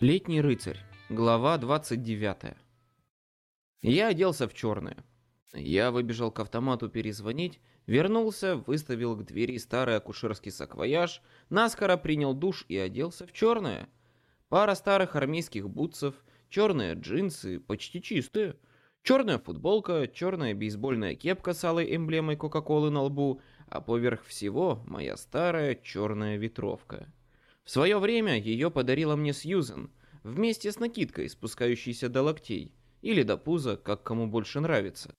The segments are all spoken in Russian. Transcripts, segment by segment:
Летний рыцарь. Глава 29. Я оделся в черное. Я выбежал к автомату перезвонить, вернулся, выставил к двери старый акушерский саквояж, наскоро принял душ и оделся в черное. Пара старых армейских бутсов, черные джинсы, почти чистые, черная футболка, черная бейсбольная кепка с алой эмблемой Кока-Колы на лбу, а поверх всего моя старая черная ветровка. В свое время ее подарила мне Сьюзен, вместе с накидкой, спускающейся до локтей, или до пуза, как кому больше нравится.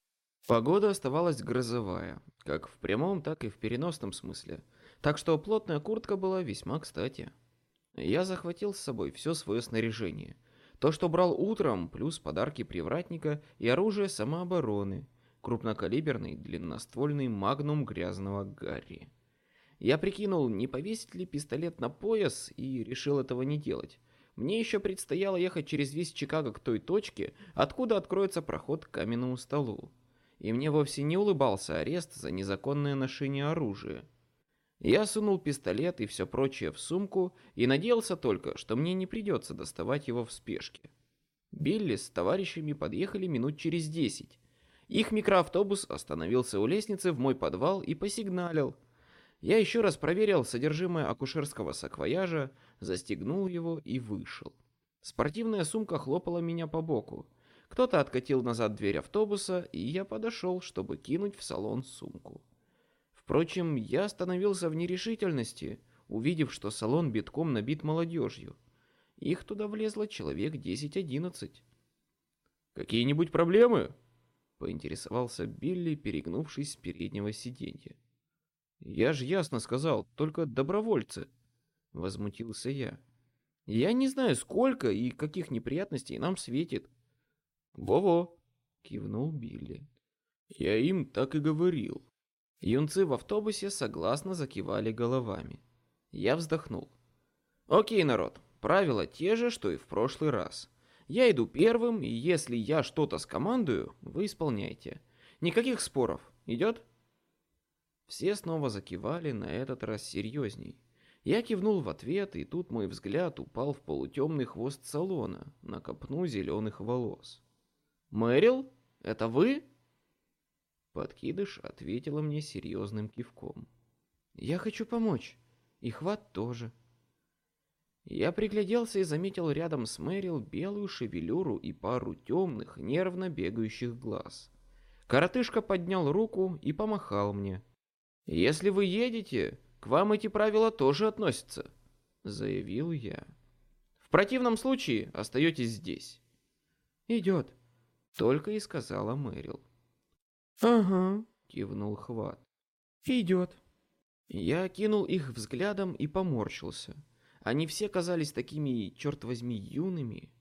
Погода оставалась грозовая, как в прямом, так и в переносном смысле, так что плотная куртка была весьма кстати. Я захватил с собой все свое снаряжение. То, что брал утром, плюс подарки привратника и оружие самообороны, крупнокалиберный длинноствольный магнум грязного Гарри. Я прикинул, не повесить ли пистолет на пояс, и решил этого не делать. Мне еще предстояло ехать через весь Чикаго к той точке, откуда откроется проход к каменному столу. И мне вовсе не улыбался арест за незаконное ношение оружия. Я сунул пистолет и все прочее в сумку и надеялся только, что мне не придется доставать его в спешке. Билли с товарищами подъехали минут через десять. Их микроавтобус остановился у лестницы в мой подвал и посигналил – я еще раз проверил содержимое акушерского саквояжа, застегнул его и вышел. Спортивная сумка хлопала меня по боку. Кто-то откатил назад дверь автобуса, и я подошел, чтобы кинуть в салон сумку. Впрочем, я остановился в нерешительности, увидев, что салон битком набит молодежью. Их туда влезло человек 10-11. «Какие-нибудь проблемы?» — поинтересовался Билли, перегнувшись с переднего сиденья. «Я же ясно сказал, только добровольцы», — возмутился я. «Я не знаю, сколько и каких неприятностей нам светит». «Во-во», — кивнул Билли. «Я им так и говорил». Юнцы в автобусе согласно закивали головами. Я вздохнул. «Окей, народ, правила те же, что и в прошлый раз. Я иду первым, и если я что-то скомандую, вы исполняйте. Никаких споров. Идет?» Все снова закивали, на этот раз серьезней. Я кивнул в ответ, и тут мой взгляд упал в полутемный хвост салона, на копну зеленых волос. «Мэрил, это вы?» Подкидыш ответила мне серьезным кивком. «Я хочу помочь. И хват тоже». Я пригляделся и заметил рядом с Мэрил белую шевелюру и пару темных, нервно бегающих глаз. Коротышка поднял руку и помахал мне. «Если вы едете, к вам эти правила тоже относятся», — заявил я. «В противном случае остаетесь здесь». «Идет», — только и сказала Мэрил. «Ага», — кивнул Хват. «Идет». Я кинул их взглядом и поморщился. Они все казались такими, черт возьми, юными.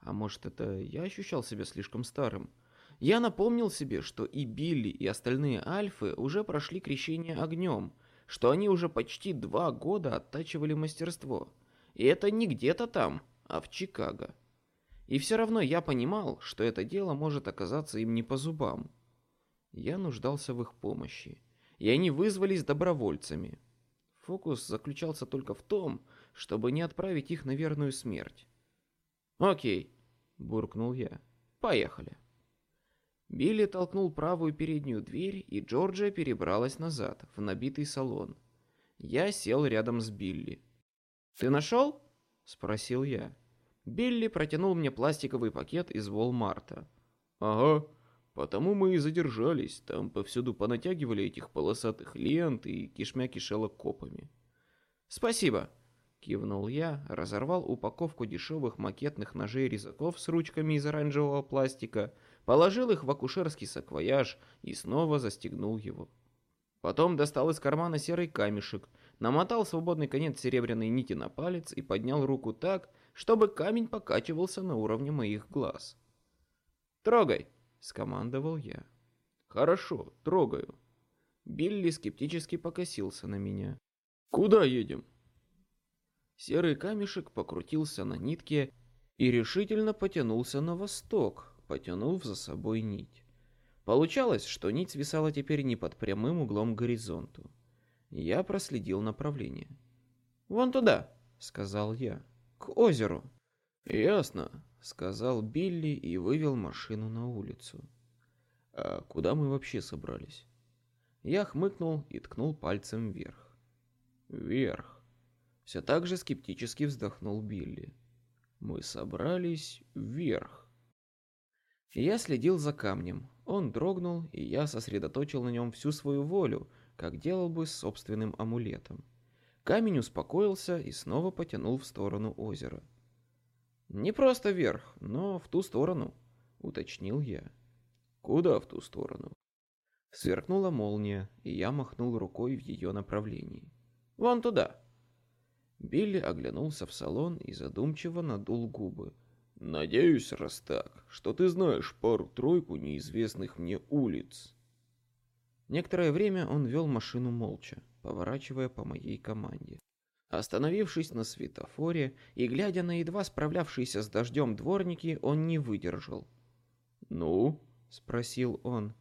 А может, это я ощущал себя слишком старым. Я напомнил себе, что и Билли, и остальные альфы уже прошли крещение огнем, что они уже почти два года оттачивали мастерство. И это не где-то там, а в Чикаго. И все равно я понимал, что это дело может оказаться им не по зубам. Я нуждался в их помощи, и они вызвались добровольцами. Фокус заключался только в том, чтобы не отправить их на верную смерть. «Окей», — буркнул я, — «поехали». Билли толкнул правую переднюю дверь, и Джорджия перебралась назад, в набитый салон. Я сел рядом с Билли. «Ты нашел?» – спросил я. Билли протянул мне пластиковый пакет из Волмарта. «Ага, потому мы и задержались. Там повсюду понатягивали этих полосатых лент и кишмя кишело копами». «Спасибо», – кивнул я, разорвал упаковку дешевых макетных ножей-резаков с ручками из оранжевого пластика – положил их в акушерский саквояж и снова застегнул его. Потом достал из кармана серый камешек, намотал свободный конец серебряной нити на палец и поднял руку так, чтобы камень покачивался на уровне моих глаз. «Трогай!» — скомандовал я. «Хорошо, трогаю». Билли скептически покосился на меня. «Куда едем?» Серый камешек покрутился на нитке и решительно потянулся на восток, потянув за собой нить. Получалось, что нить свисала теперь не под прямым углом к горизонту. Я проследил направление. «Вон туда», — сказал я, — «к озеру». «Ясно», — сказал Билли и вывел машину на улицу. «А куда мы вообще собрались?» Я хмыкнул и ткнул пальцем вверх. «Вверх!» Все так же скептически вздохнул Билли. «Мы собрались вверх!» Я следил за камнем. Он дрогнул, и я сосредоточил на нем всю свою волю, как делал бы с собственным амулетом. Камень успокоился и снова потянул в сторону озера. «Не просто вверх, но в ту сторону», — уточнил я. «Куда в ту сторону?» Сверкнула молния, и я махнул рукой в ее направлении. «Вон туда!» Билли оглянулся в салон и задумчиво надул губы. «Надеюсь, раз так, что ты знаешь пару-тройку неизвестных мне улиц». Некоторое время он вел машину молча, поворачивая по моей команде. Остановившись на светофоре и глядя на едва справлявшиеся с дождем дворники, он не выдержал. «Ну?» — спросил он.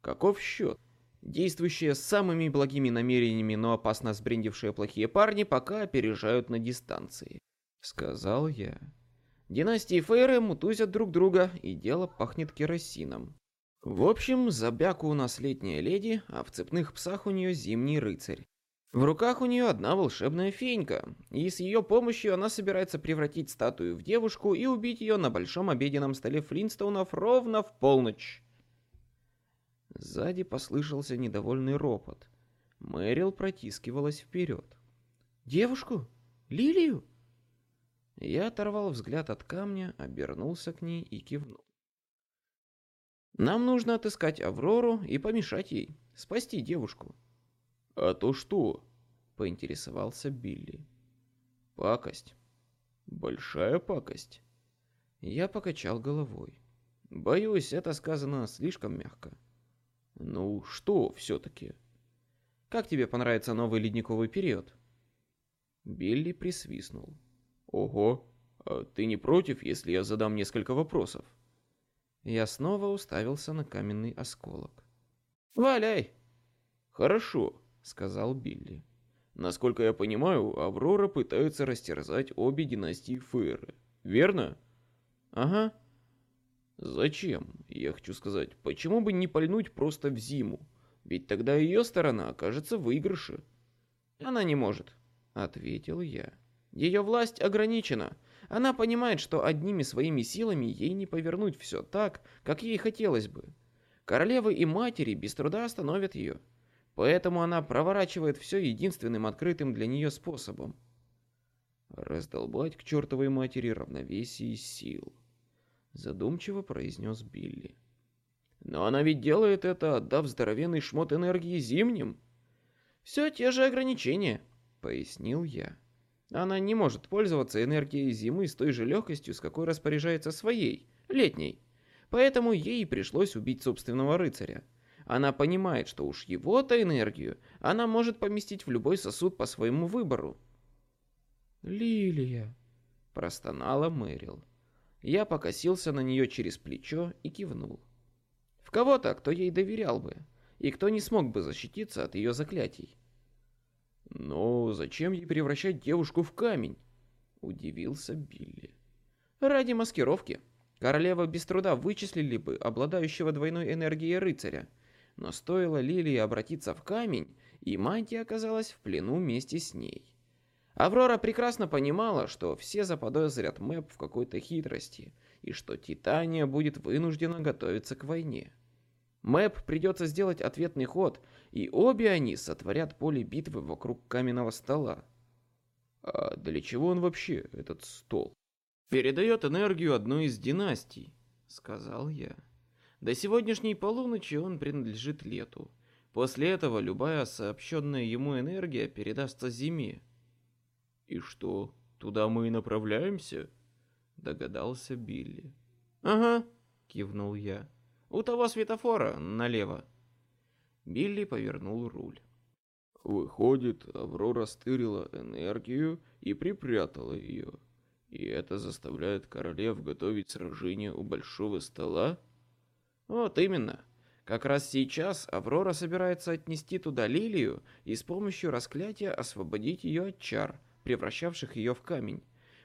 «Каков счет?» Действующие с самыми благими намерениями, но опасно сбрендившие плохие парни пока опережают на дистанции. Сказал я. Династии Фейры мутузят друг друга, и дело пахнет керосином. В общем, за бяку у нас летняя леди, а в цепных псах у нее зимний рыцарь. В руках у нее одна волшебная фенька, и с ее помощью она собирается превратить статую в девушку и убить ее на большом обеденном столе Флинстоунов ровно в полночь. Сзади послышался недовольный ропот. Мэрил протискивалась вперед. «Девушку? Лилию?» Я оторвал взгляд от камня, обернулся к ней и кивнул. «Нам нужно отыскать Аврору и помешать ей, спасти девушку». «А то что?» — поинтересовался Билли. «Пакость. Большая пакость». Я покачал головой. Боюсь, это сказано слишком мягко. Ну, что все-таки? Как тебе понравится новый ледниковый период? Билли присвистнул. Ого, а ты не против, если я задам несколько вопросов? Я снова уставился на каменный осколок. «Валяй!» «Хорошо», — сказал Билли. «Насколько я понимаю, Аврора пытается растерзать обе династии Фейры, верно?» «Ага». «Зачем? Я хочу сказать, почему бы не пальнуть просто в зиму? Ведь тогда ее сторона окажется в выигрыше». «Она не может», — ответил я. «Ее власть ограничена. Она понимает, что одними своими силами ей не повернуть все так, как ей хотелось бы. Королевы и матери без труда остановят ее. Поэтому она проворачивает все единственным открытым для нее способом. Раздолбать к чертовой матери равновесие сил. Задумчиво произнес Билли. Но она ведь делает это, отдав здоровенный шмот энергии зимним. Все те же ограничения, пояснил я. Она не может пользоваться энергией зимы с той же легкостью, с какой распоряжается своей, летней. Поэтому ей пришлось убить собственного рыцаря. Она понимает, что уж его-то энергию она может поместить в любой сосуд по своему выбору. «Лилия», — простонала Мэрил. Я покосился на нее через плечо и кивнул. В кого-то, кто ей доверял бы, и кто не смог бы защититься от ее заклятий. «Но зачем ей превращать девушку в камень?» — удивился Билли. «Ради маскировки. Королева без труда вычислили бы обладающего двойной энергией рыцаря, но стоило Лилии обратиться в камень, и мантия оказалась в плену вместе с ней. Аврора прекрасно понимала, что все заподозрят Мэп в какой-то хитрости, и что Титания будет вынуждена готовиться к войне. Мэп придется сделать ответный ход, и обе они сотворят поле битвы вокруг каменного стола. А для чего он вообще, этот стол? Передает энергию одной из династий, сказал я. До сегодняшней полуночи он принадлежит лету. После этого любая сообщенная ему энергия передастся зиме. «И что, туда мы и направляемся?» Догадался Билли. «Ага», кивнул я. «У того светофора налево». Билли повернул руль. Выходит, Аврора стырила энергию и припрятала ее. И это заставляет королев готовить сражение у большого стола? Вот именно. Как раз сейчас Аврора собирается отнести туда Лилию и с помощью расклятия освободить ее от чар, превращавших ее в камень.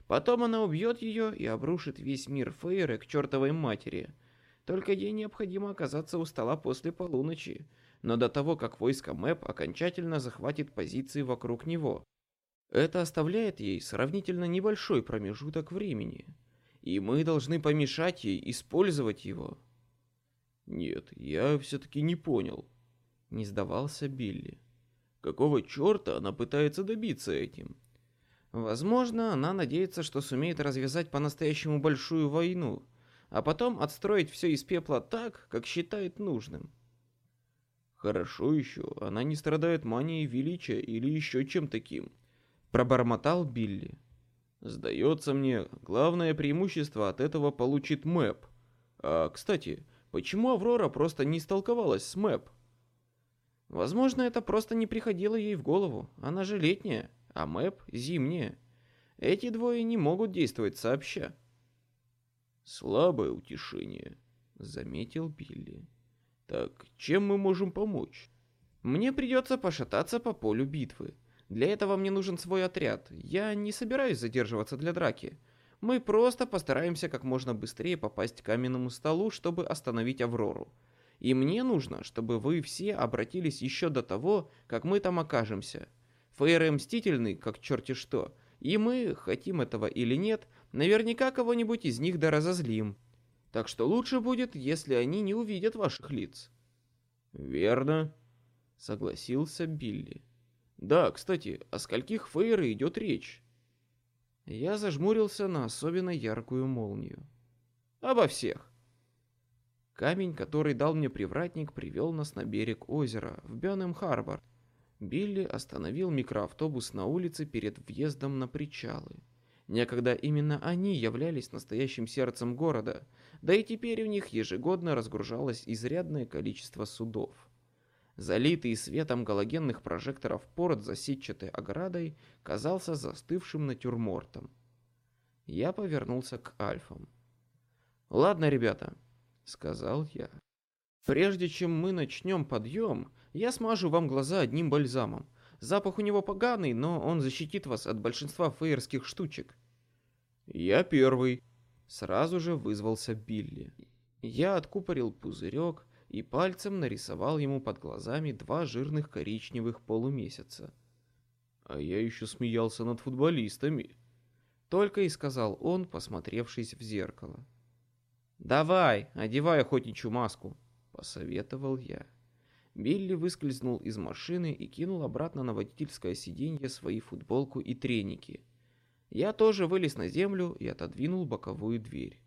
Потом она убьет ее и обрушит весь мир Фейры к чертовой матери. Только ей необходимо оказаться у стола после полуночи, но до того, как войско Мэп окончательно захватит позиции вокруг него. Это оставляет ей сравнительно небольшой промежуток времени, и мы должны помешать ей использовать его. Нет, я все-таки не понял. Не сдавался Билли. Какого черта она пытается добиться этим? Возможно, она надеется, что сумеет развязать по-настоящему большую войну, а потом отстроить все из пепла так, как считает нужным. Хорошо еще, она не страдает манией величия или еще чем таким. Пробормотал Билли. Сдается мне, главное преимущество от этого получит Мэп. А, кстати, почему Аврора просто не истолковалась с Мэп? Возможно, это просто не приходило ей в голову. Она же летняя а Мэп зимняя. Эти двое не могут действовать сообща. Слабое утешение, заметил Билли. Так, чем мы можем помочь? Мне придется пошататься по полю битвы. Для этого мне нужен свой отряд. Я не собираюсь задерживаться для драки. Мы просто постараемся как можно быстрее попасть к каменному столу, чтобы остановить Аврору. И мне нужно, чтобы вы все обратились еще до того, как мы там окажемся. Фейры мстительны, как черти что, и мы, хотим этого или нет, наверняка кого-нибудь из них да разозлим. Так что лучше будет, если они не увидят ваших лиц. Верно, согласился Билли. Да, кстати, о скольких фейры идет речь? Я зажмурился на особенно яркую молнию. Обо всех. Камень, который дал мне привратник, привел нас на берег озера, в Бёнем-Харбор, Билли остановил микроавтобус на улице перед въездом на причалы. Некогда именно они являлись настоящим сердцем города, да и теперь у них ежегодно разгружалось изрядное количество судов. Залитый светом галогенных прожекторов порт за сетчатой оградой казался застывшим натюрмортом. Я повернулся к альфам. «Ладно, ребята», — сказал я. «Прежде чем мы начнем подъем, я смажу вам глаза одним бальзамом. Запах у него поганый, но он защитит вас от большинства фейерских штучек. Я первый. Сразу же вызвался Билли. Я откупорил пузырек и пальцем нарисовал ему под глазами два жирных коричневых полумесяца. А я еще смеялся над футболистами. Только и сказал он, посмотревшись в зеркало. «Давай, одевай охотничью маску», — посоветовал я. Билли выскользнул из машины и кинул обратно на водительское сиденье свои футболку и треники. Я тоже вылез на землю и отодвинул боковую дверь.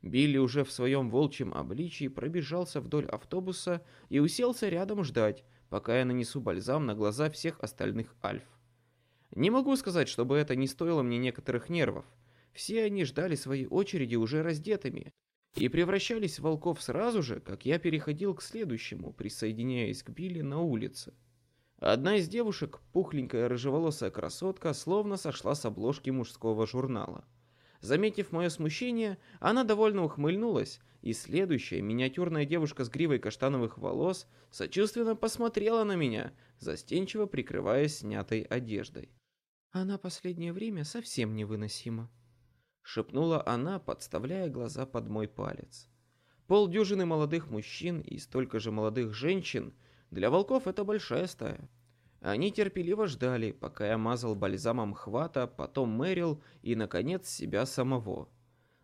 Билли уже в своем волчьем обличии пробежался вдоль автобуса и уселся рядом ждать, пока я нанесу бальзам на глаза всех остальных альф. Не могу сказать, чтобы это не стоило мне некоторых нервов. Все они ждали своей очереди уже раздетыми, и превращались в волков сразу же, как я переходил к следующему, присоединяясь к Билли на улице. Одна из девушек, пухленькая рыжеволосая красотка, словно сошла с обложки мужского журнала. Заметив мое смущение, она довольно ухмыльнулась, и следующая миниатюрная девушка с гривой каштановых волос сочувственно посмотрела на меня, застенчиво прикрываясь снятой одеждой. «Она последнее время совсем невыносима», шепнула она, подставляя глаза под мой палец. Полдюжины молодых мужчин и столько же молодых женщин для волков это большая стая. Они терпеливо ждали, пока я мазал бальзамом хвата, потом мэрил и, наконец, себя самого.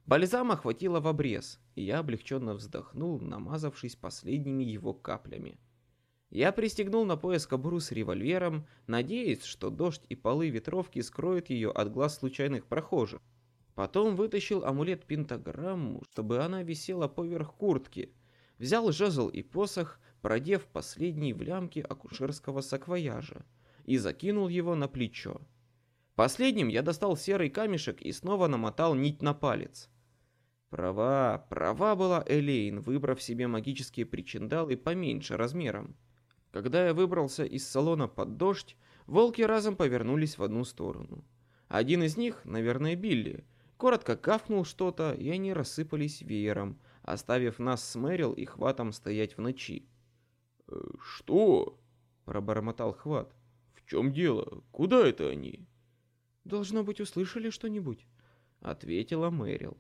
Бальзама хватило в обрез, и я облегченно вздохнул, намазавшись последними его каплями. Я пристегнул на пояс кобуру с револьвером, надеясь, что дождь и полы ветровки скроют ее от глаз случайных прохожих. Потом вытащил амулет-пентаграмму, чтобы она висела поверх куртки. Взял жезл и посох, продев последний в лямке акушерского саквояжа, и закинул его на плечо. Последним я достал серый камешек и снова намотал нить на палец. Права, права была Элейн, выбрав себе магические причиндалы поменьше размером. Когда я выбрался из салона под дождь, волки разом повернулись в одну сторону. Один из них, наверное, Билли, коротко кафнул что-то, и они рассыпались веером, оставив нас с Мэрил и Хватом стоять в ночи. «Э, «Что?» – пробормотал Хват. «В чем дело? Куда это они?» «Должно быть, услышали что-нибудь», — ответила Мэрил.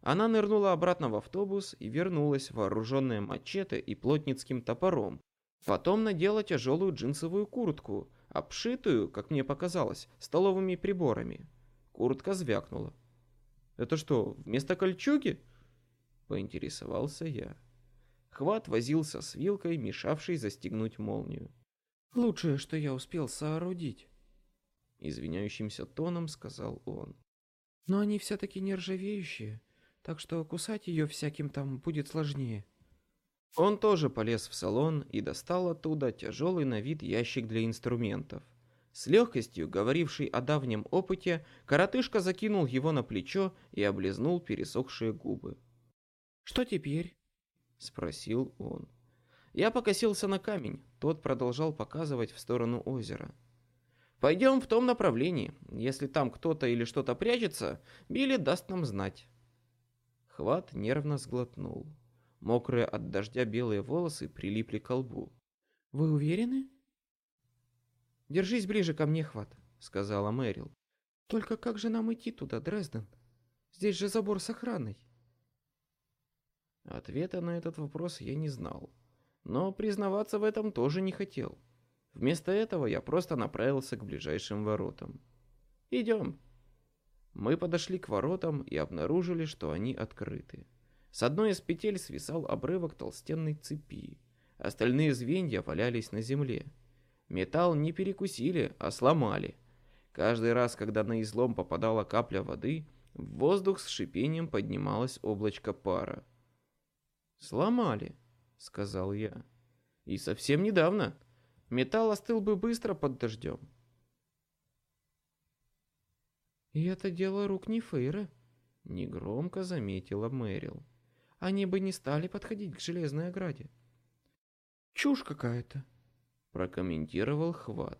Она нырнула обратно в автобус и вернулась, вооруженная мачете и плотницким топором. Потом надела тяжелую джинсовую куртку, обшитую, как мне показалось, столовыми приборами. Куртка звякнула. «Это что, вместо кольчуги?» — поинтересовался я. Хват возился с вилкой, мешавшей застегнуть молнию. «Лучшее, что я успел соорудить», — извиняющимся тоном сказал он. «Но они все-таки нержавеющие, так что кусать ее всяким там будет сложнее». Он тоже полез в салон и достал оттуда тяжелый на вид ящик для инструментов. С легкостью, говорившей о давнем опыте, коротышка закинул его на плечо и облизнул пересохшие губы. «Что теперь?» — спросил он. Я покосился на камень, тот продолжал показывать в сторону озера. «Пойдем в том направлении. Если там кто-то или что-то прячется, Билли даст нам знать». Хват нервно сглотнул. Мокрые от дождя белые волосы прилипли к лбу. «Вы уверены?» «Держись ближе ко мне, Хват», — сказала Мэрил. «Только как же нам идти туда, Дрезден? Здесь же забор с охраной». Ответа на этот вопрос я не знал, но признаваться в этом тоже не хотел. Вместо этого я просто направился к ближайшим воротам. «Идем». Мы подошли к воротам и обнаружили, что они открыты. С одной из петель свисал обрывок толстенной цепи. Остальные звенья валялись на земле. Металл не перекусили, а сломали. Каждый раз, когда на излом попадала капля воды, в воздух с шипением поднималось облачко пара. «Сломали», — сказал я. «И совсем недавно. Металл остыл бы быстро под дождем». «И это дело рук Нефейра», — негромко заметила Мэрил они бы не стали подходить к железной ограде. «Чушь какая-то», — прокомментировал Хват.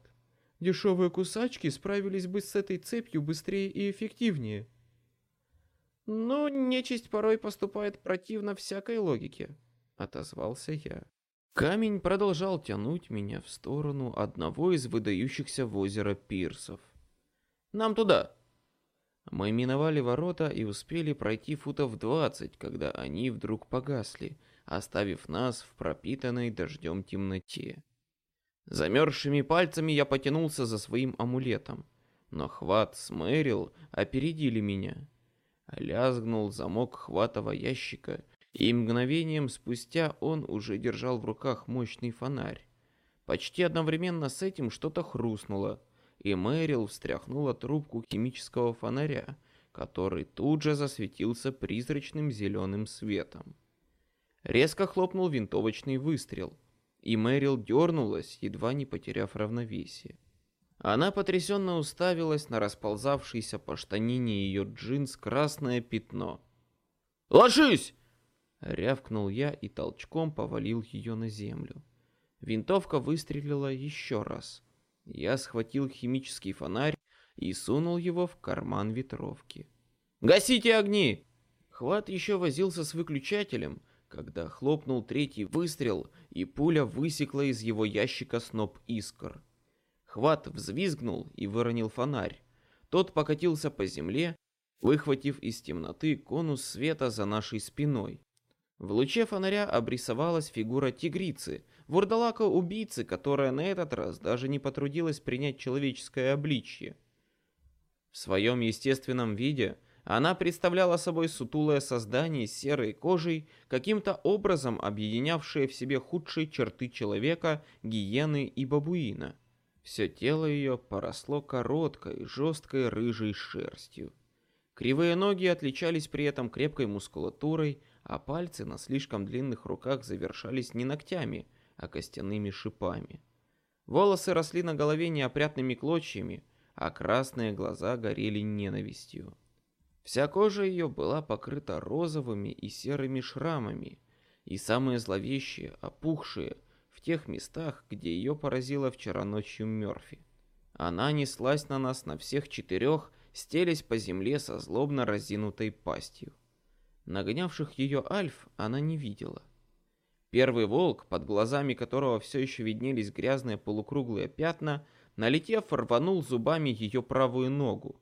«Дешевые кусачки справились бы с этой цепью быстрее и эффективнее». «Но нечисть порой поступает противно всякой логике», — отозвался я. Камень продолжал тянуть меня в сторону одного из выдающихся в озеро пирсов. «Нам туда!» Мы миновали ворота и успели пройти футов двадцать, когда они вдруг погасли, оставив нас в пропитанной дождем темноте. Замерзшими пальцами я потянулся за своим амулетом, но хват с Мэрил опередили меня. Лязгнул замок хватого ящика, и мгновением спустя он уже держал в руках мощный фонарь. Почти одновременно с этим что-то хрустнуло — и Мэрил встряхнула трубку химического фонаря, который тут же засветился призрачным зеленым светом. Резко хлопнул винтовочный выстрел, и Мэрил дернулась, едва не потеряв равновесие. Она потрясенно уставилась на расползавшееся по штанине ее джинс красное пятно. «Ложись!» — рявкнул я и толчком повалил ее на землю. Винтовка выстрелила еще раз — я схватил химический фонарь и сунул его в карман ветровки. «Гасите огни!» Хват еще возился с выключателем, когда хлопнул третий выстрел, и пуля высекла из его ящика сноп искр. Хват взвизгнул и выронил фонарь. Тот покатился по земле, выхватив из темноты конус света за нашей спиной. В луче фонаря обрисовалась фигура тигрицы, вурдалака-убийцы, которая на этот раз даже не потрудилась принять человеческое обличье. В своем естественном виде она представляла собой сутулое создание серой кожей, каким-то образом объединявшее в себе худшие черты человека, гиены и бабуина. Все тело ее поросло короткой, жесткой рыжей шерстью. Кривые ноги отличались при этом крепкой мускулатурой, а пальцы на слишком длинных руках завершались не ногтями, а костяными шипами. Волосы росли на голове неопрятными клочьями, а красные глаза горели ненавистью. Вся кожа ее была покрыта розовыми и серыми шрамами, и самые зловещие, опухшие, в тех местах, где ее поразила вчера ночью Мёрфи. Она неслась на нас на всех четырех, стелясь по земле со злобно разинутой пастью. Нагонявших ее альф она не видела — Первый волк, под глазами которого все еще виднелись грязные полукруглые пятна, налетев, рванул зубами ее правую ногу.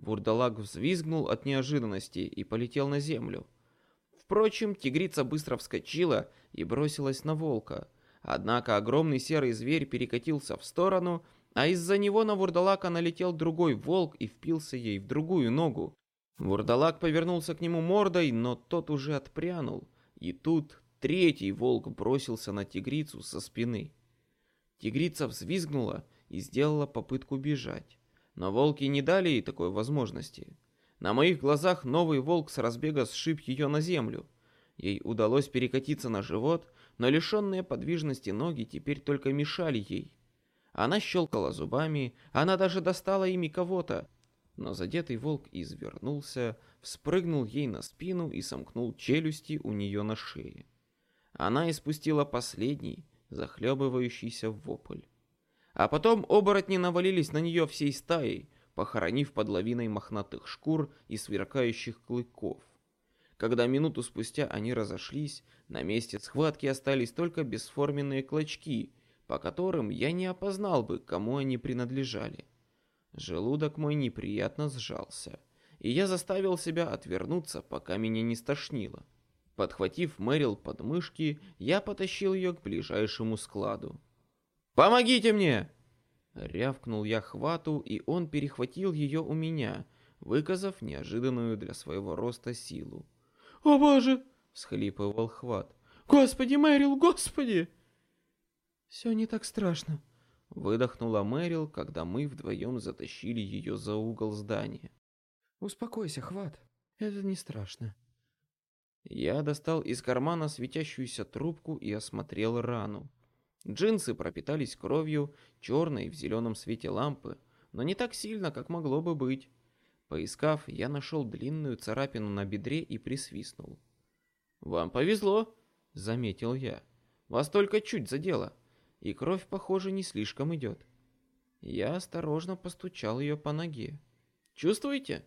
Вурдалак взвизгнул от неожиданности и полетел на землю. Впрочем, тигрица быстро вскочила и бросилась на волка. Однако огромный серый зверь перекатился в сторону, а из-за него на вурдалака налетел другой волк и впился ей в другую ногу. Вурдалак повернулся к нему мордой, но тот уже отпрянул. И тут третий волк бросился на тигрицу со спины. Тигрица взвизгнула и сделала попытку бежать. Но волки не дали ей такой возможности. На моих глазах новый волк с разбега сшиб ее на землю. Ей удалось перекатиться на живот, но лишенные подвижности ноги теперь только мешали ей. Она щелкала зубами, она даже достала ими кого-то. Но задетый волк извернулся, вспрыгнул ей на спину и сомкнул челюсти у нее на шее. Она испустила последний, захлебывающийся вопль. А потом оборотни навалились на нее всей стаей, похоронив под лавиной мохнатых шкур и сверкающих клыков. Когда минуту спустя они разошлись, на месте схватки остались только бесформенные клочки, по которым я не опознал бы, кому они принадлежали. Желудок мой неприятно сжался, и я заставил себя отвернуться, пока меня не стошнило. Подхватив Мэрил под мышки, я потащил ее к ближайшему складу. «Помогите мне!» Рявкнул я хвату, и он перехватил ее у меня, выказав неожиданную для своего роста силу. «О боже!» — всхлипывал хват. «Господи, Мэрил, господи!» «Все не так страшно», — выдохнула Мэрил, когда мы вдвоем затащили ее за угол здания. «Успокойся, хват, это не страшно». Я достал из кармана светящуюся трубку и осмотрел рану. Джинсы пропитались кровью, черной в зеленом свете лампы, но не так сильно, как могло бы быть. Поискав, я нашел длинную царапину на бедре и присвистнул. «Вам повезло», — заметил я. «Вас только чуть задело, и кровь, похоже, не слишком идет». Я осторожно постучал ее по ноге. «Чувствуете?»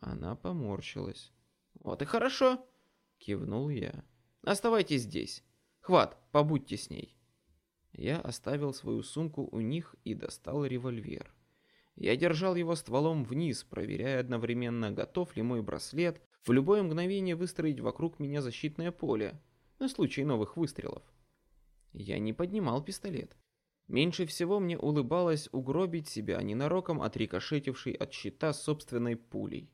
Она поморщилась. «Вот и хорошо», — кивнул я. «Оставайтесь здесь. Хват, побудьте с ней». Я оставил свою сумку у них и достал револьвер. Я держал его стволом вниз, проверяя одновременно, готов ли мой браслет в любое мгновение выстроить вокруг меня защитное поле, на случай новых выстрелов. Я не поднимал пистолет. Меньше всего мне улыбалось угробить себя ненароком отрикошетившей от щита собственной пулей.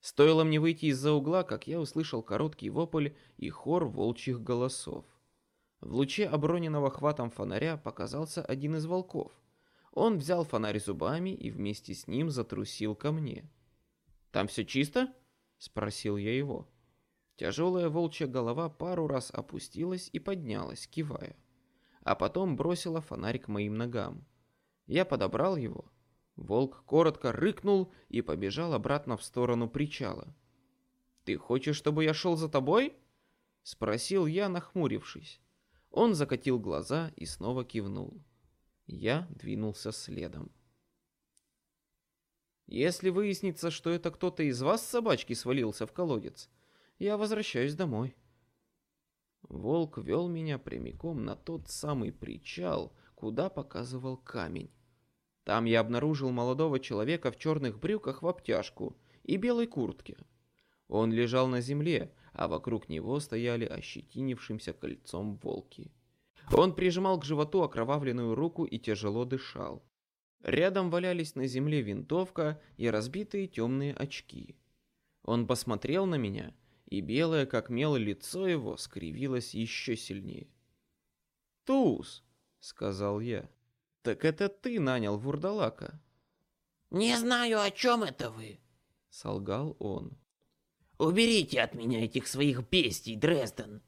Стоило мне выйти из-за угла, как я услышал короткий вопль и хор волчьих голосов. В луче оброненного хватом фонаря показался один из волков. Он взял фонарь зубами и вместе с ним затрусил ко мне. «Там все чисто?» — спросил я его. Тяжелая волчья голова пару раз опустилась и поднялась, кивая. А потом бросила фонарь к моим ногам. Я подобрал его. Волк коротко рыкнул и побежал обратно в сторону причала. «Ты хочешь, чтобы я шел за тобой?» — спросил я, нахмурившись. Он закатил глаза и снова кивнул. Я двинулся следом. Если выяснится, что это кто-то из вас собачки свалился в колодец, я возвращаюсь домой. Волк вел меня прямиком на тот самый причал, куда показывал камень. Там я обнаружил молодого человека в черных брюках в обтяжку и белой куртке. Он лежал на земле, а вокруг него стояли ощетинившимся кольцом волки. Он прижимал к животу окровавленную руку и тяжело дышал. Рядом валялись на земле винтовка и разбитые темные очки. Он посмотрел на меня, и белое, как мел, лицо его скривилось еще сильнее. «Туз!» — сказал я. «Так это ты нанял вурдалака?» «Не знаю, о чем это вы», — солгал он. Уберите от меня этих своих бестий, Дрезден.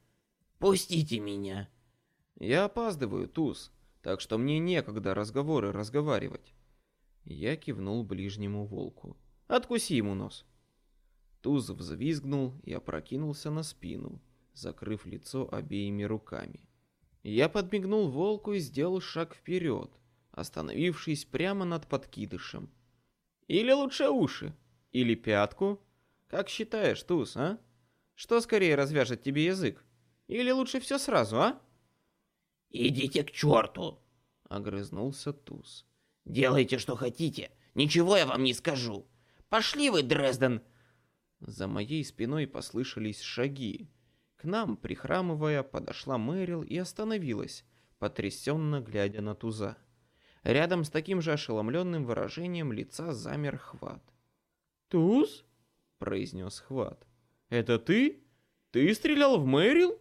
Пустите меня. Я опаздываю, Туз, так что мне некогда разговоры разговаривать. Я кивнул ближнему волку. Откуси ему нос. Туз взвизгнул и опрокинулся на спину, закрыв лицо обеими руками. Я подмигнул волку и сделал шаг вперед, остановившись прямо над подкидышем. Или лучше уши, или пятку, как считаешь, Туз, а? Что скорее развяжет тебе язык? Или лучше все сразу, а? Идите к черту, огрызнулся Туз. Делайте, что хотите. Ничего я вам не скажу. Пошли вы, Дрезден!» За моей спиной послышались шаги. К нам, прихрамывая, подошла Мэрил и остановилась, потрясенно глядя на туза. Рядом с таким же ошеломленным выражением лица замер Хват. «Туз?» — произнес Хват. «Это ты? Ты стрелял в Мэрил?»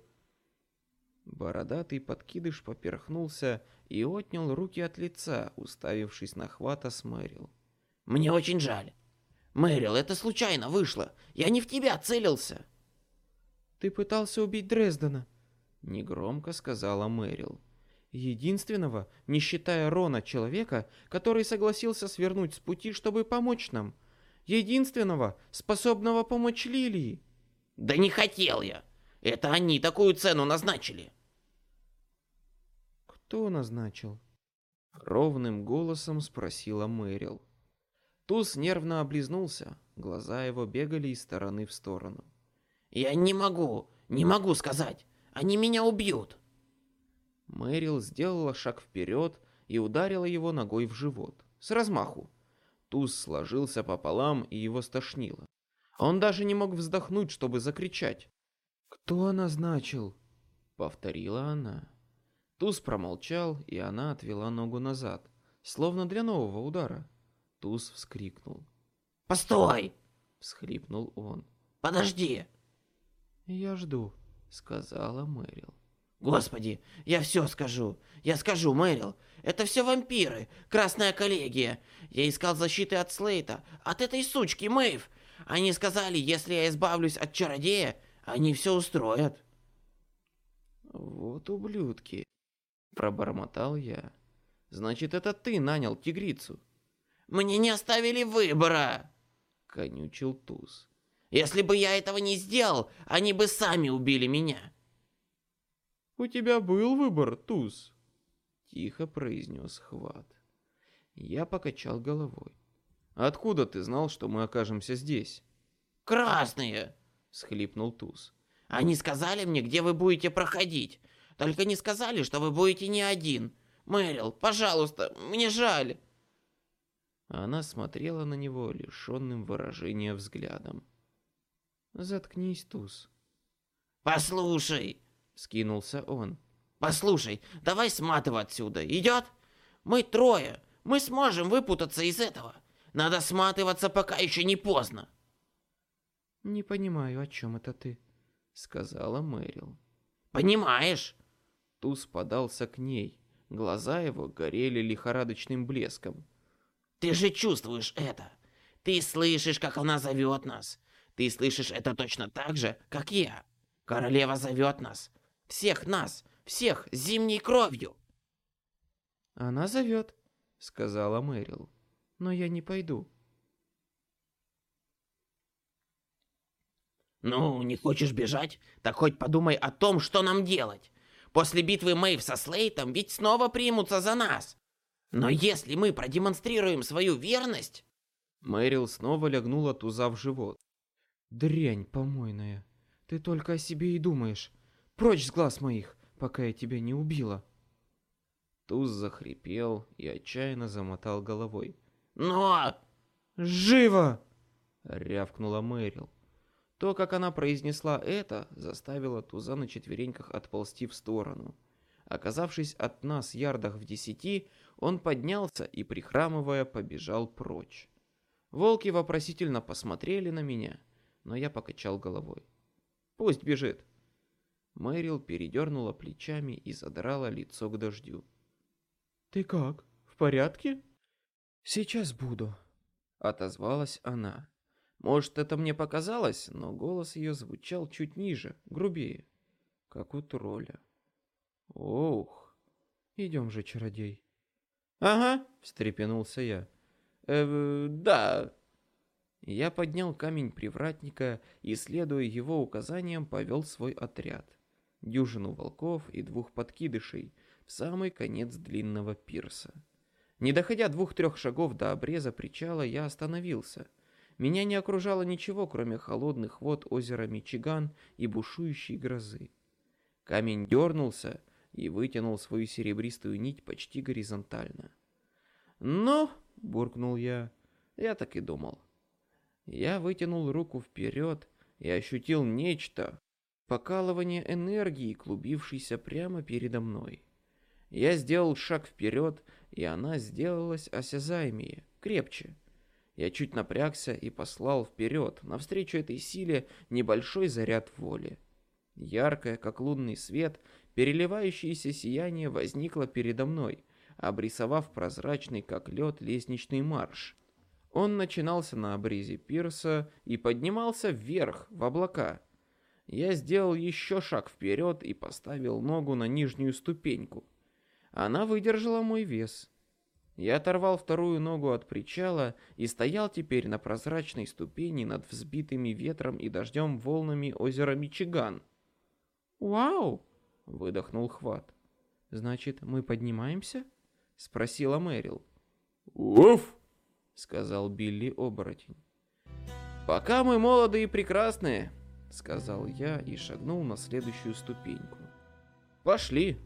Бородатый подкидыш поперхнулся и отнял руки от лица, уставившись на Хвата с Мэрил. «Мне очень жаль. Мэрил, это случайно вышло. Я не в тебя целился». «Ты пытался убить Дрездена», — негромко сказала Мэрил. «Единственного, не считая Рона, человека, который согласился свернуть с пути, чтобы помочь нам. Единственного, способного помочь Лилии». «Да не хотел я. Это они такую цену назначили». «Кто назначил?» Ровным голосом спросила Мэрил. Туз нервно облизнулся, глаза его бегали из стороны в сторону. «Я не могу, не могу сказать. Они меня убьют». Мэрил сделала шаг вперед и ударила его ногой в живот, с размаху. Туз сложился пополам и его стошнило. Он даже не мог вздохнуть, чтобы закричать. «Кто назначил?» — повторила она. Туз промолчал, и она отвела ногу назад, словно для нового удара. Туз вскрикнул. «Постой!» — всхлипнул он. «Подожди!» «Я жду», — сказала Мэрил. «Господи, я все скажу. Я скажу, Мэрил. Это все вампиры, Красная коллегия. Я искал защиты от Слейта, от этой сучки Мэйв. Они сказали, если я избавлюсь от чародея, они все устроят». «Вот ублюдки», Пробормотал я. Значит, это ты нанял тигрицу. Мне не оставили выбора, конючил Туз. Если бы я этого не сделал, они бы сами убили меня. У тебя был выбор, Туз, тихо произнес Хват. Я покачал головой. Откуда ты знал, что мы окажемся здесь? Красные, схлипнул Туз. Они сказали мне, где вы будете проходить. Только не сказали, что вы будете не один. Мэрил, пожалуйста, мне жаль. Она смотрела на него лишенным выражения взглядом. Заткнись, Туз. Послушай, скинулся он. Послушай, давай сматывай отсюда. Идет? Мы трое. Мы сможем выпутаться из этого. Надо сматываться, пока еще не поздно. Не понимаю, о чем это ты, сказала Мэрил. Понимаешь? Туз подался к ней. Глаза его горели лихорадочным блеском. «Ты же чувствуешь это! Ты слышишь, как она зовет нас! Ты слышишь это точно так же, как я! Королева зовет нас! Всех нас! Всех зимней кровью!» «Она зовет», — сказала Мэрил. «Но я не пойду». «Ну, не хочешь бежать? Так хоть подумай о том, что нам делать. После битвы Мэйв со Слейтом ведь снова примутся за нас. Но если мы продемонстрируем свою верность...» Мэрил снова лягнула туза в живот. «Дрянь помойная. Ты только о себе и думаешь. Прочь с глаз моих, пока я тебя не убила». Туз захрипел и отчаянно замотал головой. «Но...» «Живо!» — рявкнула Мэрил. То, как она произнесла это, заставило Туза на четвереньках отползти в сторону. Оказавшись от нас ярдах в десяти, он поднялся и, прихрамывая, побежал прочь. Волки вопросительно посмотрели на меня, но я покачал головой. «Пусть бежит!» Мэрил передернула плечами и задрала лицо к дождю. «Ты как? В порядке?» «Сейчас буду», — отозвалась она. Может, это мне показалось, но голос ее звучал чуть ниже, грубее, как у тролля. Ох, идем же, чародей. Ага, встрепенулся я. Э, да. Я поднял камень привратника и, следуя его указаниям, повел свой отряд. Дюжину волков и двух подкидышей в самый конец длинного пирса. Не доходя двух-трех шагов до обреза причала, я остановился — меня не окружало ничего, кроме холодных вод озера Мичиган и бушующей грозы. Камень дернулся и вытянул свою серебристую нить почти горизонтально. «Ну», — буркнул я, — «я так и думал». Я вытянул руку вперед и ощутил нечто, покалывание энергии, клубившейся прямо передо мной. Я сделал шаг вперед, и она сделалась осязаемее, крепче. Я чуть напрягся и послал вперед, навстречу этой силе, небольшой заряд воли. Яркое, как лунный свет, переливающееся сияние возникло передо мной, обрисовав прозрачный, как лед, лестничный марш. Он начинался на обрезе пирса и поднимался вверх, в облака. Я сделал еще шаг вперед и поставил ногу на нижнюю ступеньку. Она выдержала мой вес. Я оторвал вторую ногу от причала и стоял теперь на прозрачной ступени над взбитыми ветром и дождем волнами озера Мичиган. «Вау!» — выдохнул Хват. «Значит, мы поднимаемся?» — спросила Мэрил. «Уф!» — сказал Билли оборотень. «Пока мы молоды и прекрасны», — сказал я и шагнул на следующую ступеньку. «Пошли!»